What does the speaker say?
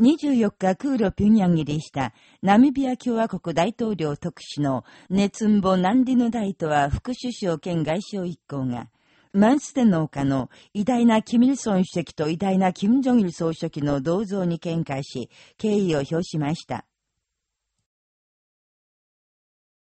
24日空路ピュンヤン入りしたナミビア共和国大統領特使のネツンボ・ナンディヌダイトは副首相兼外相一行が、マンステ農家の偉大なキミルソン主席と偉大なキム・ジョン・イル総書記の銅像に見解し、敬意を表しました。